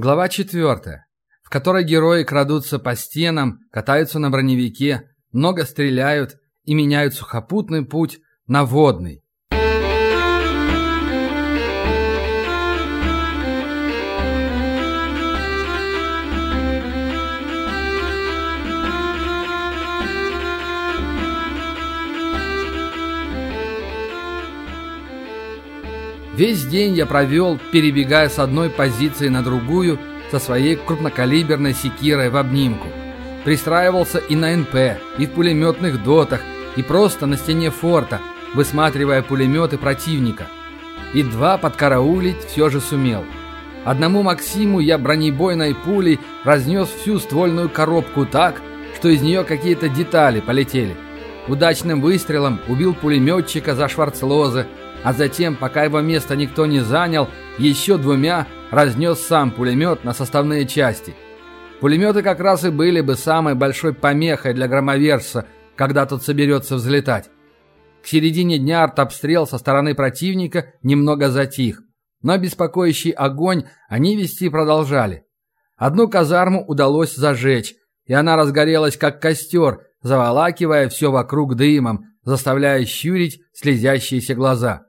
Глава 4, в которой герои крадутся по стенам, катаются на броневике, много стреляют и меняют сухопутный путь на водный. Весь день я провел, перебегая с одной позиции на другую со своей крупнокалиберной секирой в обнимку. Пристраивался и на НП, и в пулеметных дотах, и просто на стене форта, высматривая пулеметы противника. И два подкараулить все же сумел. Одному Максиму я бронебойной пулей разнес всю ствольную коробку так, что из нее какие-то детали полетели. Удачным выстрелом убил пулеметчика за Шварцлоза, а затем, пока его место никто не занял, еще двумя разнес сам пулемет на составные части. Пулеметы как раз и были бы самой большой помехой для громоверца, когда тот соберется взлетать. К середине дня артобстрел со стороны противника немного затих, но беспокоящий огонь они вести продолжали. Одну казарму удалось зажечь, и она разгорелась как костер, заволакивая все вокруг дымом, заставляя щурить слезящиеся глаза.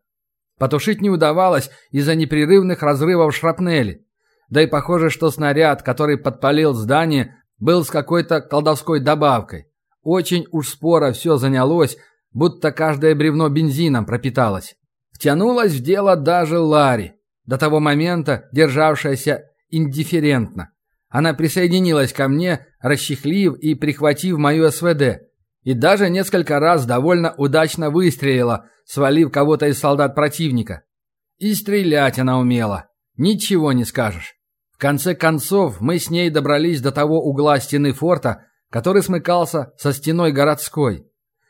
Потушить не удавалось из-за непрерывных разрывов шрапнели. Да и похоже, что снаряд, который подпалил здание, был с какой-то колдовской добавкой. Очень уж споро все занялось, будто каждое бревно бензином пропиталось. Втянулась в дело даже Ларри, до того момента державшаяся индифферентно. Она присоединилась ко мне, расчехлив и прихватив мою СВД, и даже несколько раз довольно удачно выстрелила, свалив кого-то из солдат противника. И стрелять она умела. Ничего не скажешь. В конце концов, мы с ней добрались до того угла стены форта, который смыкался со стеной городской.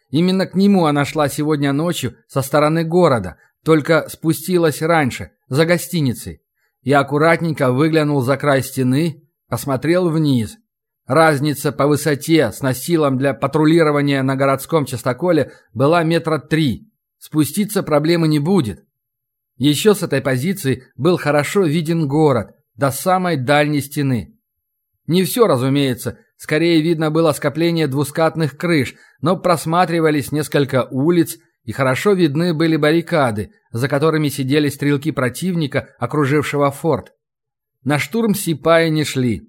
Именно к нему она шла сегодня ночью со стороны города, только спустилась раньше, за гостиницей. Я аккуратненько выглянул за край стены, посмотрел вниз – Разница по высоте с носилом для патрулирования на городском частоколе была метра три. Спуститься проблемы не будет. Еще с этой позиции был хорошо виден город, до самой дальней стены. Не все, разумеется, скорее видно было скопление двускатных крыш, но просматривались несколько улиц, и хорошо видны были баррикады, за которыми сидели стрелки противника, окружившего форт. На штурм Сипаи не шли.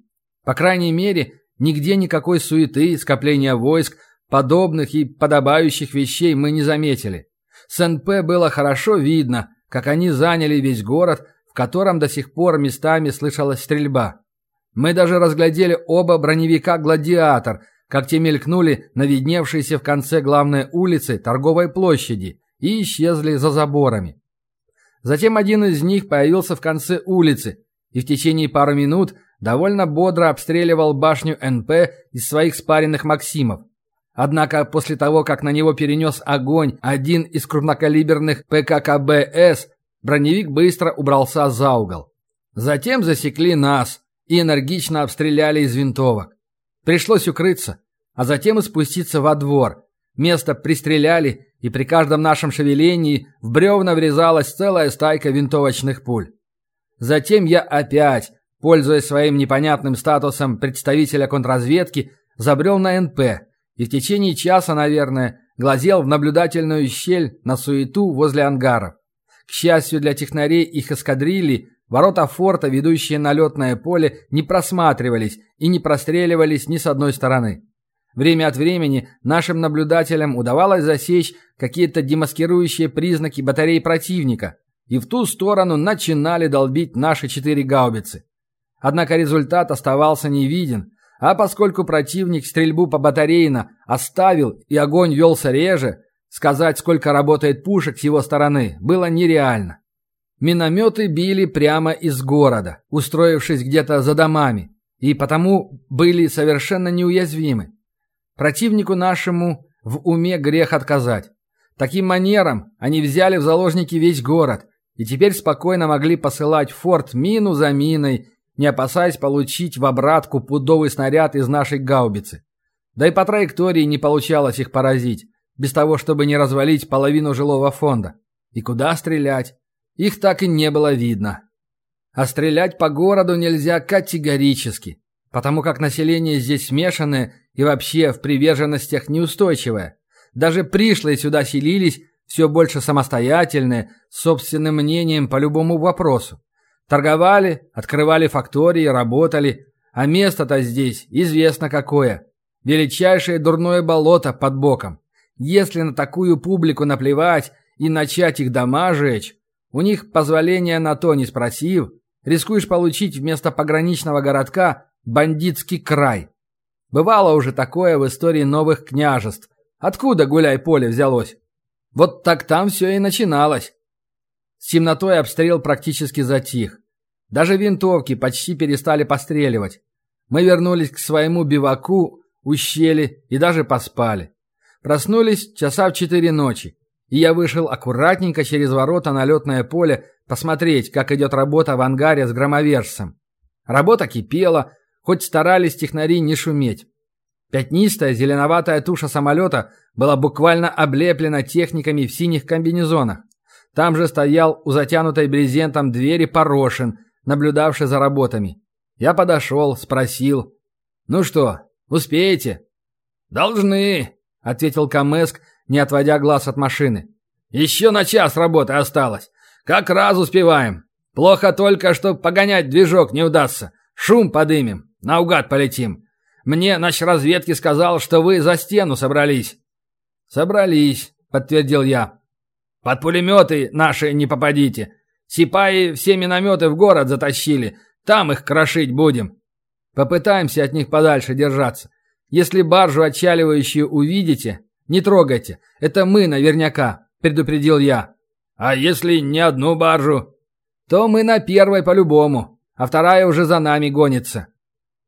По крайней мере, Нигде никакой суеты, скопления войск, подобных и подобающих вещей мы не заметили. С НП было хорошо видно, как они заняли весь город, в котором до сих пор местами слышалась стрельба. Мы даже разглядели оба броневика «Гладиатор», как те мелькнули на видневшейся в конце главной улицы торговой площади и исчезли за заборами. Затем один из них появился в конце улицы, и в течение пары минут – довольно бодро обстреливал башню НП из своих спаренных «Максимов». Однако после того, как на него перенес огонь один из крупнокалиберных ПККБС, броневик быстро убрался за угол. Затем засекли нас и энергично обстреляли из винтовок. Пришлось укрыться, а затем и спуститься во двор. Место пристреляли, и при каждом нашем шевелении в бревна врезалась целая стайка винтовочных пуль. Затем я опять, пользуясь своим непонятным статусом представителя контрразведки, забрел на НП и в течение часа, наверное, глазел в наблюдательную щель на суету возле ангаров. К счастью для технарей их эскадрильи, ворота форта, ведущие на летное поле, не просматривались и не простреливались ни с одной стороны. Время от времени нашим наблюдателям удавалось засечь какие-то демаскирующие признаки батареи противника, и в ту сторону начинали долбить наши четыре гаубицы. Однако результат оставался невиден, а поскольку противник стрельбу по батарейно оставил и огонь велся реже, сказать, сколько работает пушек с его стороны, было нереально. Минометы били прямо из города, устроившись где-то за домами, и потому были совершенно неуязвимы. Противнику нашему в уме грех отказать. Таким манером они взяли в заложники весь город и теперь спокойно могли посылать форт мину за миной не опасаясь получить в обратку пудовый снаряд из нашей гаубицы. Да и по траектории не получалось их поразить, без того, чтобы не развалить половину жилого фонда. И куда стрелять? Их так и не было видно. А стрелять по городу нельзя категорически, потому как население здесь смешанное и вообще в приверженностях неустойчивое. Даже пришлые сюда селились все больше самостоятельные, с собственным мнением по любому вопросу. Торговали, открывали фактории, работали, а место-то здесь известно какое. Величайшее дурное болото под боком. Если на такую публику наплевать и начать их дома жечь, у них позволения на то не спросив, рискуешь получить вместо пограничного городка бандитский край. Бывало уже такое в истории новых княжеств. Откуда гуляй-поле взялось? Вот так там все и начиналось. С темнотой обстрел практически затих. Даже винтовки почти перестали постреливать. Мы вернулись к своему биваку, ущели и даже поспали. Проснулись часа в четыре ночи, и я вышел аккуратненько через ворота на летное поле посмотреть, как идет работа в ангаре с громовержцем. Работа кипела, хоть старались технари не шуметь. Пятнистая зеленоватая туша самолета была буквально облеплена техниками в синих комбинезонах. Там же стоял у затянутой брезентом двери Порошин, наблюдавший за работами. Я подошел, спросил. «Ну что, успеете?» «Должны», — ответил Камеск, не отводя глаз от машины. «Еще на час работы осталось. Как раз успеваем. Плохо только, что погонять движок не удастся. Шум подымем, наугад полетим. Мне наш разведки сказал, что вы за стену собрались». «Собрались», — подтвердил я. «Под пулеметы наши не попадите. Сипаи все минометы в город затащили. Там их крошить будем. Попытаемся от них подальше держаться. Если баржу отчаливающую увидите, не трогайте. Это мы наверняка», — предупредил я. «А если не одну баржу?» «То мы на первой по-любому, а вторая уже за нами гонится».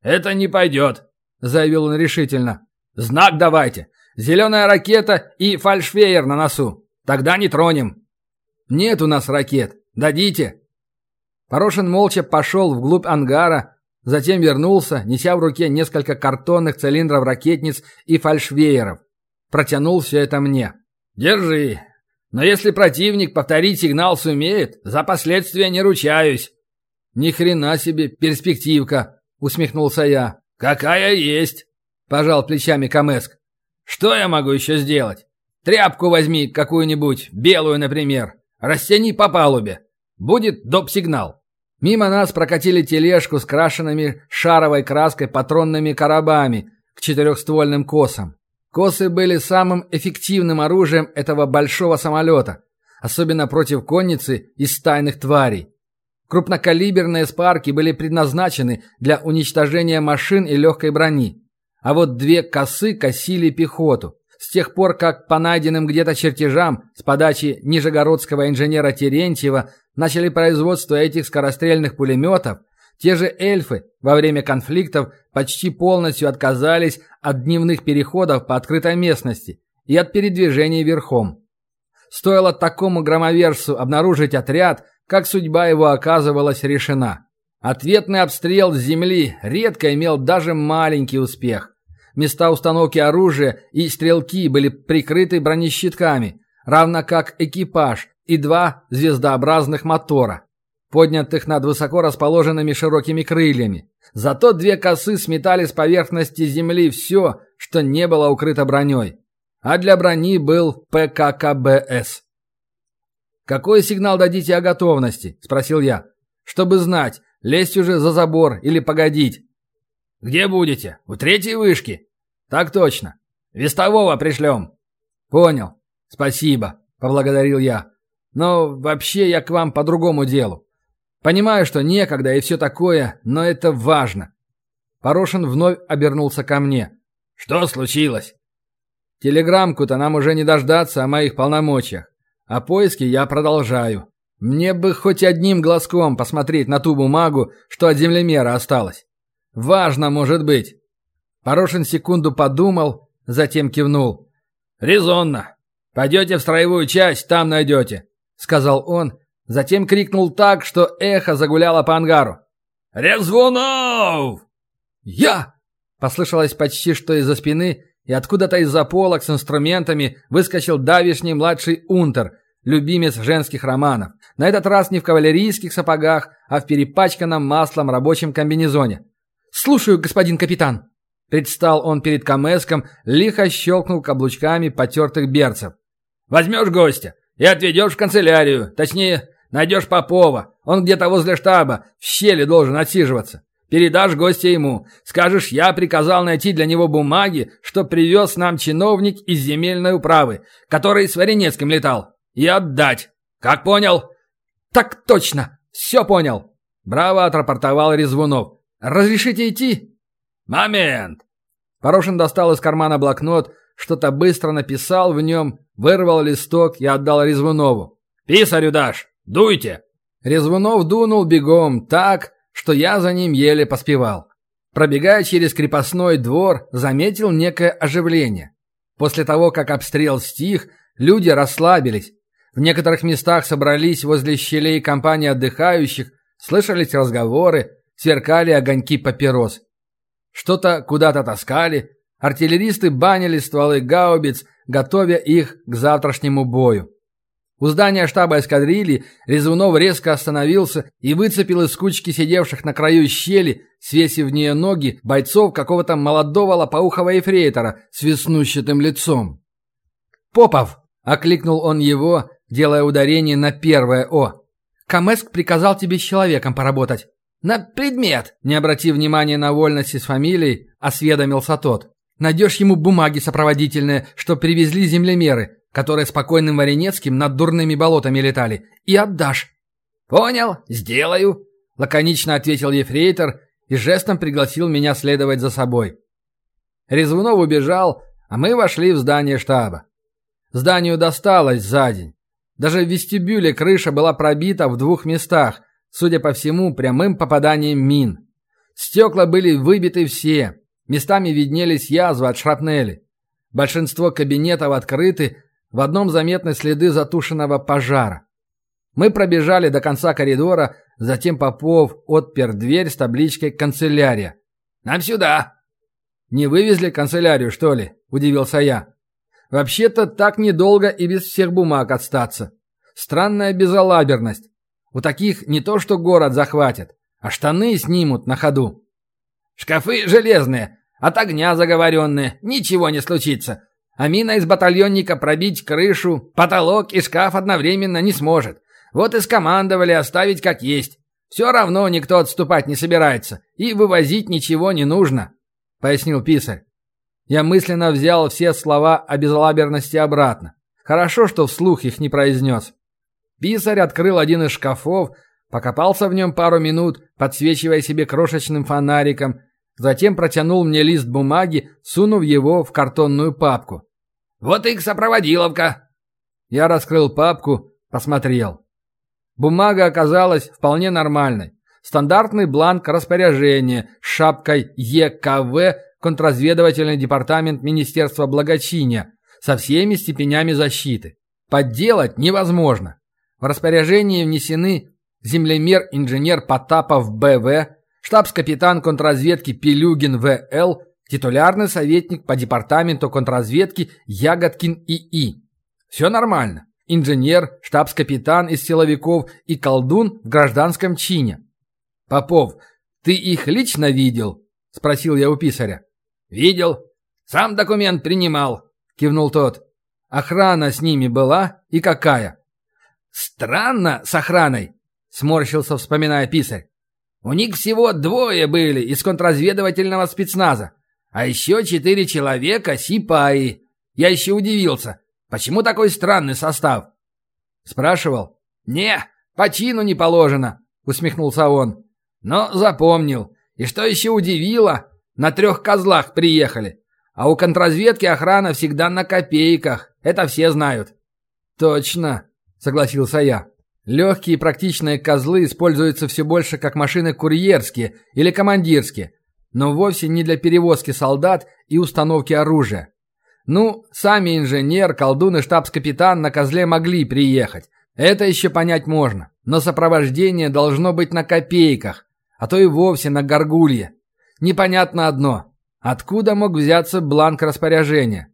«Это не пойдет», заявил он решительно. «Знак давайте! Зеленая ракета и фальшфейер на носу! Тогда не тронем!» «Нет у нас ракет! Дадите!» Порошин молча пошел вглубь ангара, затем вернулся, неся в руке несколько картонных цилиндров ракетниц и фальшвееров. Протянул все это мне. «Держи. Но если противник повторить сигнал сумеет, за последствия не ручаюсь». «Ни хрена себе перспективка», — усмехнулся я. «Какая есть!» – пожал плечами Камеск. «Что я могу еще сделать? Тряпку возьми какую-нибудь, белую, например. Растяни по палубе. Будет доп-сигнал». Мимо нас прокатили тележку с крашенными шаровой краской патронными коробами к четырехствольным косам. Косы были самым эффективным оружием этого большого самолета, особенно против конницы и стайных тварей. Крупнокалиберные спарки были предназначены для уничтожения машин и легкой брони. А вот две косы косили пехоту. С тех пор, как по найденным где-то чертежам с подачи нижегородского инженера Терентьева начали производство этих скорострельных пулеметов, те же эльфы во время конфликтов почти полностью отказались от дневных переходов по открытой местности и от передвижений верхом. Стоило такому громоверсу обнаружить отряд, как судьба его оказывалась решена. Ответный обстрел с земли редко имел даже маленький успех. Места установки оружия и стрелки были прикрыты бронещитками, равно как экипаж и два звездообразных мотора, поднятых над высоко расположенными широкими крыльями. Зато две косы сметали с поверхности земли все, что не было укрыто броней. А для брони был ПККБС. «Какой сигнал дадите о готовности?» – спросил я. «Чтобы знать, лезть уже за забор или погодить». «Где будете? У третьей вышки?» «Так точно. Вестового пришлем». «Понял. Спасибо», – поблагодарил я. «Но вообще я к вам по другому делу. Понимаю, что некогда и все такое, но это важно». Порошин вновь обернулся ко мне. «Что случилось?» «Телеграмку-то нам уже не дождаться о моих полномочиях. А поиски я продолжаю. Мне бы хоть одним глазком посмотреть на ту бумагу, что от землемера осталось. Важно, может быть. Порошин секунду подумал, затем кивнул. «Резонно. Пойдете в строевую часть, там найдете», — сказал он, затем крикнул так, что эхо загуляло по ангару. «Резвунов!» «Я!» — послышалось почти что из-за спины, и откуда-то из-за полок с инструментами выскочил давишний младший унтер, любимец женских романов. На этот раз не в кавалерийских сапогах, а в перепачканном маслом рабочем комбинезоне. «Слушаю, господин капитан!» Предстал он перед Камеском, лихо щелкнул каблучками потертых берцев. «Возьмешь гостя и отведешь в канцелярию, точнее, найдешь Попова. Он где-то возле штаба, в щели должен отсиживаться. Передашь гостя ему. Скажешь, я приказал найти для него бумаги, что привез нам чиновник из земельной управы, который с Варенецким летал. И отдать. Как понял? Так точно. Все понял. Браво отрапортовал Резвунов. Разрешите идти? Момент. Порошин достал из кармана блокнот, что-то быстро написал в нем, вырвал листок и отдал Резвунову. «Писарю дашь! Дуйте!» Резвунов дунул бегом так, что я за ним еле поспевал. Пробегая через крепостной двор, заметил некое оживление. После того, как обстрел стих, люди расслабились. В некоторых местах собрались возле щелей компании отдыхающих, слышались разговоры, сверкали огоньки папирос. Что-то куда-то таскали, артиллеристы банили стволы гаубиц, готовя их к завтрашнему бою. У здания штаба эскадрильи Резунов резко остановился и выцепил из кучки сидевших на краю щели, свесив в нее ноги, бойцов какого-то молодого лопоухого ефрейтора с веснущатым лицом. «Попов!» — окликнул он его, делая ударение на первое «о». «Камеск приказал тебе с человеком поработать». «На предмет!» — не обратив внимания на вольности с фамилией, осведомился тот. «Найдешь ему бумаги сопроводительные, что привезли землемеры которые спокойным Варенецким над дурными болотами летали, и отдашь». «Понял, сделаю», — лаконично ответил ефрейтор и жестом пригласил меня следовать за собой. Резвунов убежал, а мы вошли в здание штаба. Зданию досталось за день. Даже в вестибюле крыша была пробита в двух местах, судя по всему, прямым попаданием мин. Стекла были выбиты все, местами виднелись язвы от шрапнели. Большинство кабинетов открыты, в одном заметны следы затушенного пожара. Мы пробежали до конца коридора, затем Попов отпер дверь с табличкой «Канцелярия». «Нам сюда!» «Не вывезли канцелярию, что ли?» – удивился я. «Вообще-то так недолго и без всех бумаг отстаться. Странная безалаберность. У таких не то что город захватят, а штаны снимут на ходу». «Шкафы железные, от огня заговоренные, ничего не случится. А мина из батальонника пробить крышу, потолок и шкаф одновременно не сможет. Вот и скомандовали оставить как есть. Все равно никто отступать не собирается, и вывозить ничего не нужно», — пояснил писарь. Я мысленно взял все слова о безлаберности обратно. Хорошо, что вслух их не произнес. Писарь открыл один из шкафов, покопался в нем пару минут, подсвечивая себе крошечным фонариком, Затем протянул мне лист бумаги, сунув его в картонную папку. «Вот их сопроводиловка!» Я раскрыл папку, посмотрел. Бумага оказалась вполне нормальной. Стандартный бланк распоряжения с шапкой ЕКВ контрразведывательный департамент Министерства благочиния со всеми степенями защиты. Подделать невозможно. В распоряжении внесены землемер-инженер Потапов БВ, штабс-капитан контрразведки Пилюгин В.Л., титулярный советник по департаменту контрразведки Ягодкин И.И. Все нормально. Инженер, штабс-капитан из силовиков и колдун в гражданском чине. «Попов, ты их лично видел?» – спросил я у писаря. «Видел. Сам документ принимал», – кивнул тот. «Охрана с ними была и какая?» «Странно с охраной», – сморщился, вспоминая писарь. У них всего двое были из контрразведывательного спецназа, а еще четыре человека сипаи. Я еще удивился, почему такой странный состав? Спрашивал. «Не, по чину не положено», — усмехнулся он. «Но запомнил. И что еще удивило, на трех козлах приехали. А у контрразведки охрана всегда на копейках. Это все знают». «Точно», — согласился я. Легкие и практичные козлы используются все больше как машины курьерские или командирские, но вовсе не для перевозки солдат и установки оружия. Ну, сами инженер, колдун и штабс-капитан на козле могли приехать. Это еще понять можно. Но сопровождение должно быть на копейках, а то и вовсе на горгулье. Непонятно одно. Откуда мог взяться бланк распоряжения?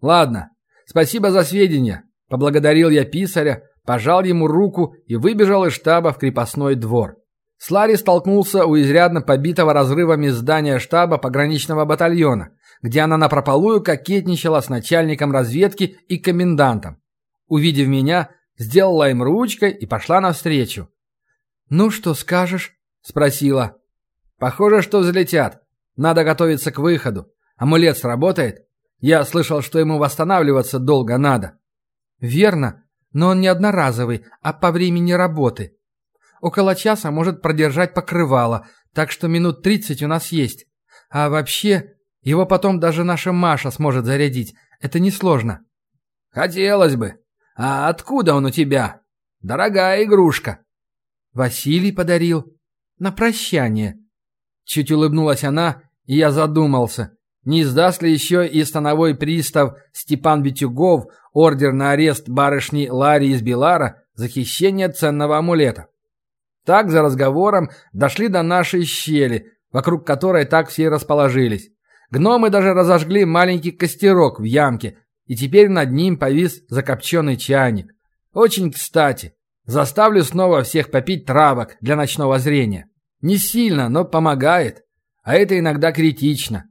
Ладно, спасибо за сведения. Поблагодарил я писаря, пожал ему руку и выбежал из штаба в крепостной двор. С Ларри столкнулся у изрядно побитого разрывами здания штаба пограничного батальона, где она напропалую кокетничала с начальником разведки и комендантом. Увидев меня, сделала им ручкой и пошла навстречу. «Ну, что скажешь?» – спросила. «Похоже, что взлетят. Надо готовиться к выходу. Амулет сработает? Я слышал, что ему восстанавливаться долго надо». «Верно, но он не одноразовый, а по времени работы. Около часа может продержать покрывало, так что минут тридцать у нас есть. А вообще, его потом даже наша Маша сможет зарядить. Это несложно». «Хотелось бы. А откуда он у тебя? Дорогая игрушка». «Василий подарил. На прощание». Чуть улыбнулась она, и я задумался. Не издаст ли еще и становой пристав Степан Витюгов ордер на арест барышни Ларри из Белара за хищение ценного амулета? Так, за разговором, дошли до нашей щели, вокруг которой так все расположились. Гномы даже разожгли маленький костерок в ямке, и теперь над ним повис закопченный чайник. Очень кстати. Заставлю снова всех попить травок для ночного зрения. Не сильно, но помогает. А это иногда критично.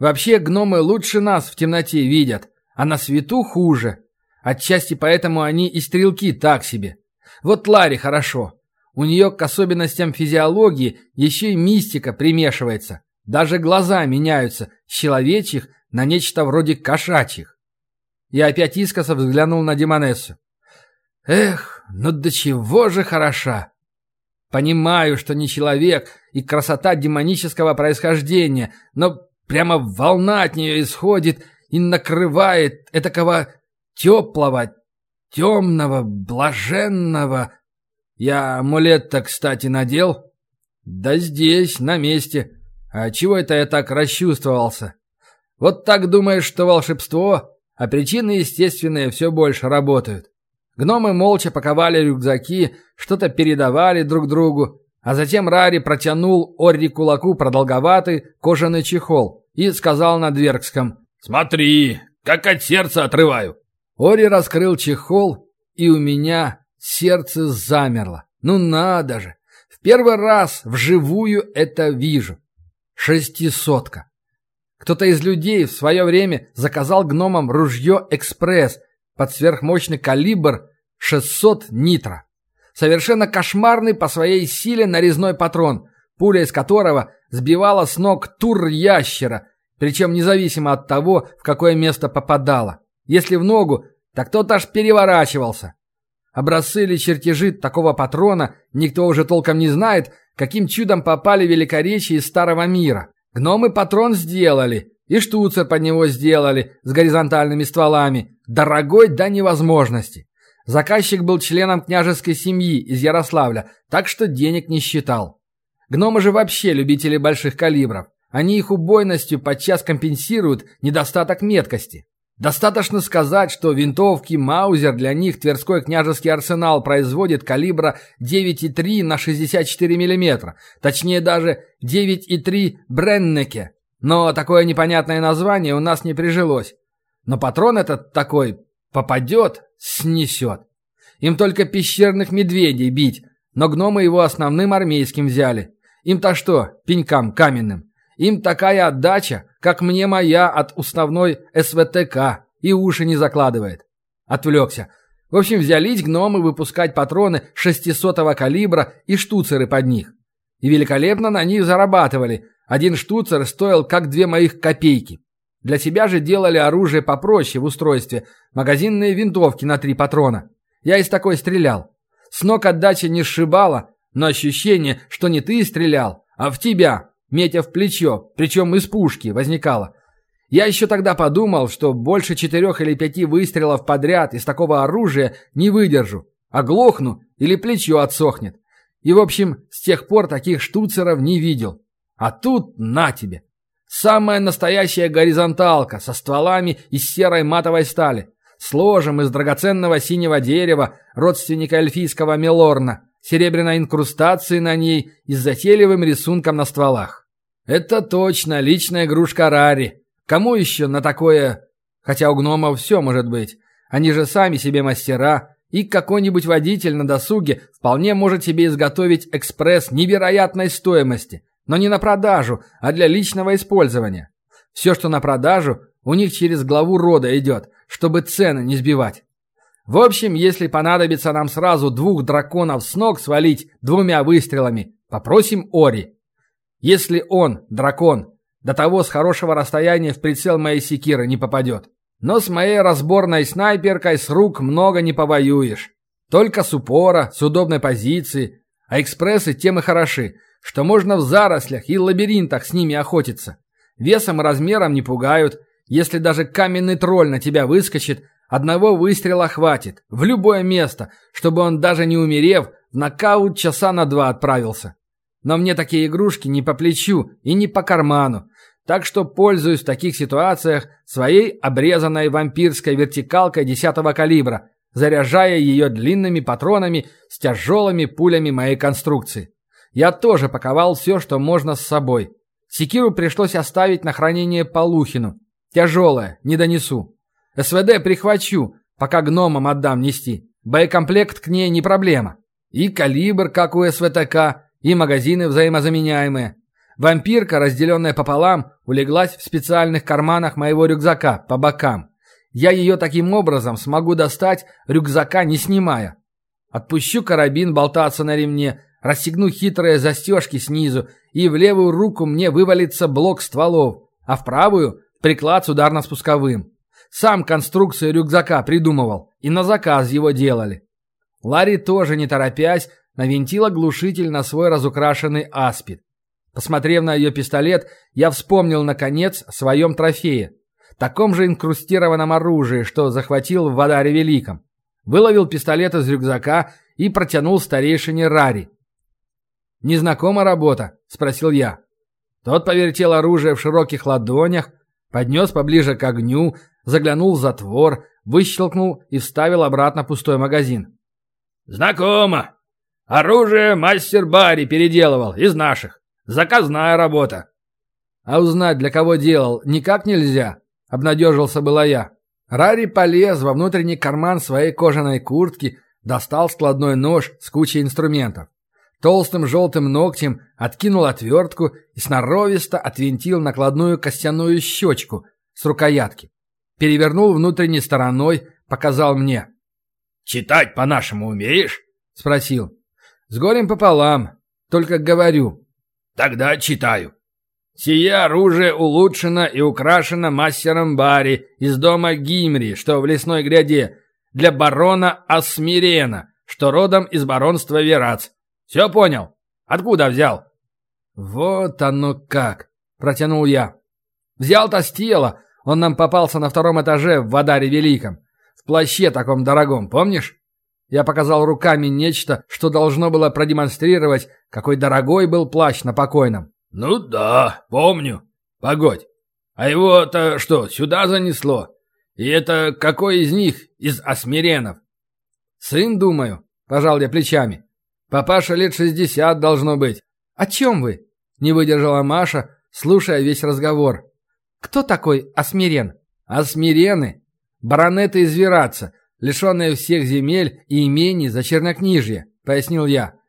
Вообще гномы лучше нас в темноте видят, а на свету хуже. Отчасти поэтому они и стрелки так себе. Вот Ларе хорошо. У нее к особенностям физиологии еще и мистика примешивается. Даже глаза меняются с человечьих на нечто вроде кошачьих. Я опять искоса взглянул на Демонессу. Эх, ну до чего же хороша! Понимаю, что не человек и красота демонического происхождения, но прямо волна от нее исходит и накрывает этакого теплого, темного, блаженного. Я амулет-то, кстати, надел? Да здесь, на месте. А чего это я так расчувствовался? Вот так думаешь, что волшебство, а причины естественные все больше работают. Гномы молча паковали рюкзаки, что-то передавали друг другу, а затем Рари протянул Орри кулаку продолговатый кожаный чехол и сказал на Дверкском «Смотри, как от сердца отрываю!» Ори раскрыл чехол, и у меня сердце замерло. Ну надо же! В первый раз вживую это вижу. Шестисотка. Кто-то из людей в свое время заказал гномам ружье «Экспресс» под сверхмощный калибр 600 нитро. Совершенно кошмарный по своей силе нарезной патрон, пуля из которого сбивала с ног тур ящера, причем независимо от того, в какое место попадала. Если в ногу, так тот аж переворачивался. Образцы или чертежи такого патрона никто уже толком не знает, каким чудом попали великоречие из Старого Мира. Гномы патрон сделали, и штуцер под него сделали с горизонтальными стволами, дорогой до невозможности. Заказчик был членом княжеской семьи из Ярославля, так что денег не считал. Гномы же вообще любители больших калибров. Они их убойностью подчас компенсируют недостаток меткости. Достаточно сказать, что винтовки Маузер для них Тверской княжеский арсенал производит калибра 9,3 на 64 мм, точнее даже 9,3 Бреннеке. Но такое непонятное название у нас не прижилось. Но патрон этот такой попадет, снесет. Им только пещерных медведей бить, но гномы его основным армейским взяли. Им-то что, пенькам каменным? Им такая отдача, как мне моя от уставной СВТК, и уши не закладывает. Отвлекся. В общем, взялись гномы выпускать патроны 600-го калибра и штуцеры под них. И великолепно на них зарабатывали. Один штуцер стоил как две моих копейки. Для себя же делали оружие попроще в устройстве. Магазинные винтовки на три патрона. Я из такой стрелял. С ног отдача не сшибала, но ощущение, что не ты стрелял, а в тебя, метя в плечо, причем из пушки, возникало. Я еще тогда подумал, что больше четырех или пяти выстрелов подряд из такого оружия не выдержу. Оглохну или плечо отсохнет. И, в общем, с тех пор таких штуцеров не видел. А тут на тебе. Самая настоящая горизонталка со стволами из серой матовой стали. С из драгоценного синего дерева родственника эльфийского мелорна серебряной инкрустацией на ней и с затейливым рисунком на стволах. Это точно личная игрушка Рари. Кому еще на такое... Хотя у гномов все может быть. Они же сами себе мастера, и какой-нибудь водитель на досуге вполне может себе изготовить экспресс невероятной стоимости, но не на продажу, а для личного использования. Все, что на продажу, у них через главу рода идет, чтобы цены не сбивать. В общем, если понадобится нам сразу двух драконов с ног свалить двумя выстрелами, попросим Ори. Если он, дракон, до того с хорошего расстояния в прицел моей секиры не попадет. Но с моей разборной снайперкой с рук много не повоюешь. Только с упора, с удобной позиции. А экспрессы тем и хороши, что можно в зарослях и лабиринтах с ними охотиться. Весом и размером не пугают. Если даже каменный тролль на тебя выскочит, одного выстрела хватит. В любое место, чтобы он даже не умерев, в нокаут часа на два отправился. Но мне такие игрушки не по плечу и не по карману. Так что пользуюсь в таких ситуациях своей обрезанной вампирской вертикалкой 10 калибра, заряжая ее длинными патронами с тяжелыми пулями моей конструкции. Я тоже паковал все, что можно с собой. Секиру пришлось оставить на хранение Полухину. Тяжелая, не донесу. СВД прихвачу, пока гномам отдам нести. Боекомплект к ней не проблема. И калибр, как у СВТК, и магазины взаимозаменяемые. Вампирка, разделенная пополам, улеглась в специальных карманах моего рюкзака по бокам. Я ее таким образом смогу достать, рюкзака не снимая. Отпущу карабин болтаться на ремне, расстегну хитрые застежки снизу, и в левую руку мне вывалится блок стволов, а в правую – приклад с ударно-спусковым. Сам конструкцию рюкзака придумывал, и на заказ его делали. Ларри тоже, не торопясь, навинтила глушитель на свой разукрашенный аспид. Посмотрев на ее пистолет, я вспомнил, наконец, о своем трофее. Таком же инкрустированном оружии, что захватил в Вадаре Великом. Выловил пистолет из рюкзака и протянул старейшине Рари. «Незнакома работа?» – спросил я. Тот повертел оружие в широких ладонях, поднес поближе к огню, заглянул в затвор, выщелкнул и вставил обратно пустой магазин. «Знакомо. Оружие мастер Барри переделывал, из наших. Заказная работа. А узнать, для кого делал, никак нельзя, обнадежился была я. Рари полез во внутренний карман своей кожаной куртки, достал складной нож с кучей инструментов. Толстым желтым ногтем откинул отвертку и сноровисто отвинтил накладную костяную щечку с рукоятки. Перевернул внутренней стороной, показал мне. «Читать по-нашему умеешь?» — спросил. «С горем пополам. Только говорю, Тогда читаю. Сие оружие улучшено и украшено мастером Барри из дома Гимри, что в лесной гряде, для барона Асмирена, что родом из баронства Верац. Все понял? Откуда взял? Вот оно как, протянул я. Взял-то с тела, он нам попался на втором этаже в Вадаре Великом. В плаще таком дорогом, помнишь? Я показал руками нечто, что должно было продемонстрировать, какой дорогой был плащ на покойном. «Ну да, помню. Погодь. А его-то что, сюда занесло? И это какой из них, из осмиренов?» «Сын, думаю», — пожал я плечами. «Папаша лет шестьдесят должно быть». «О чем вы?» — не выдержала Маша, слушая весь разговор. «Кто такой Осмирен?» «Осмирены. Баронеты из Вераца, лишенные всех земель и имений за чернокнижье», — пояснил я.